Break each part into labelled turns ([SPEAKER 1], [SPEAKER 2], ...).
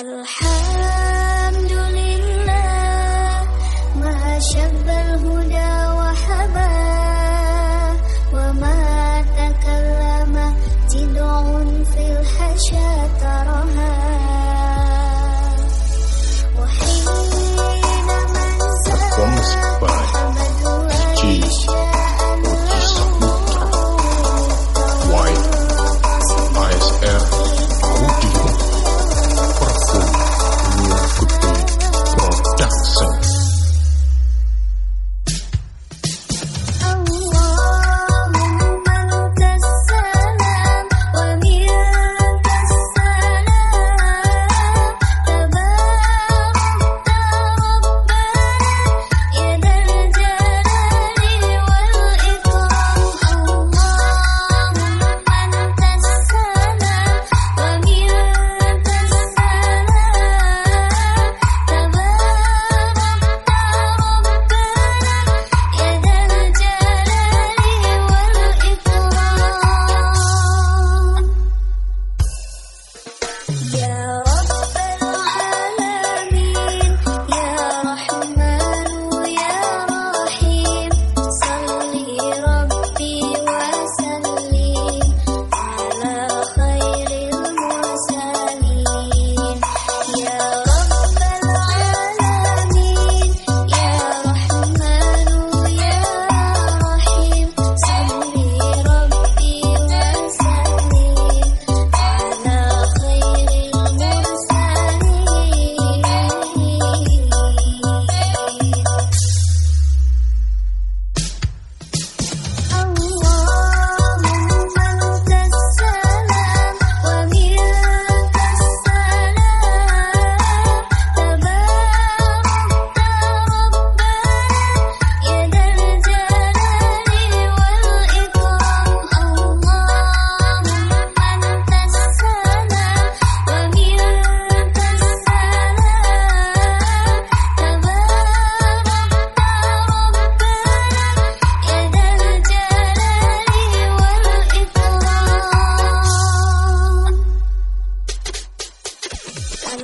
[SPEAKER 1] الحال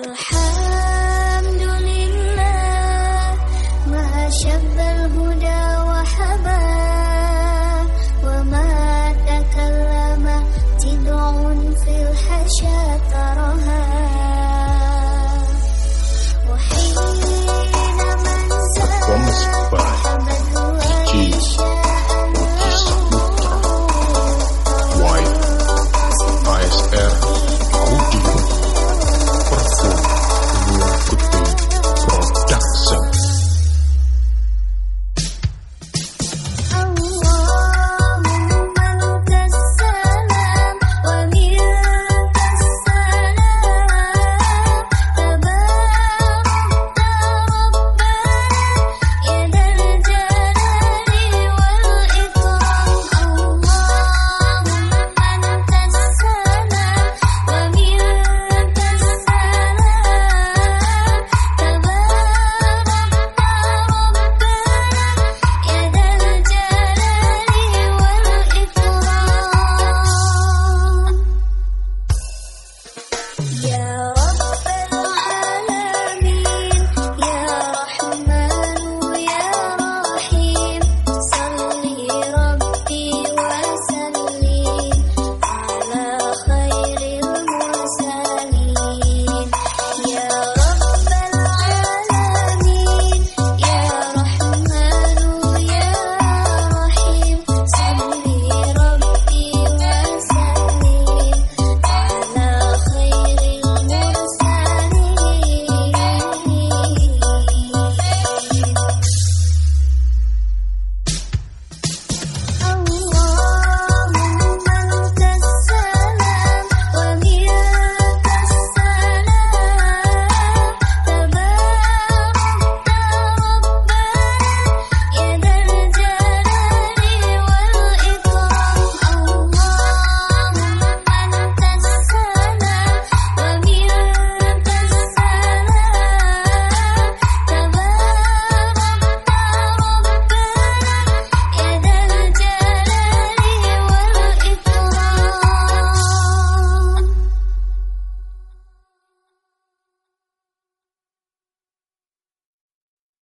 [SPEAKER 1] the.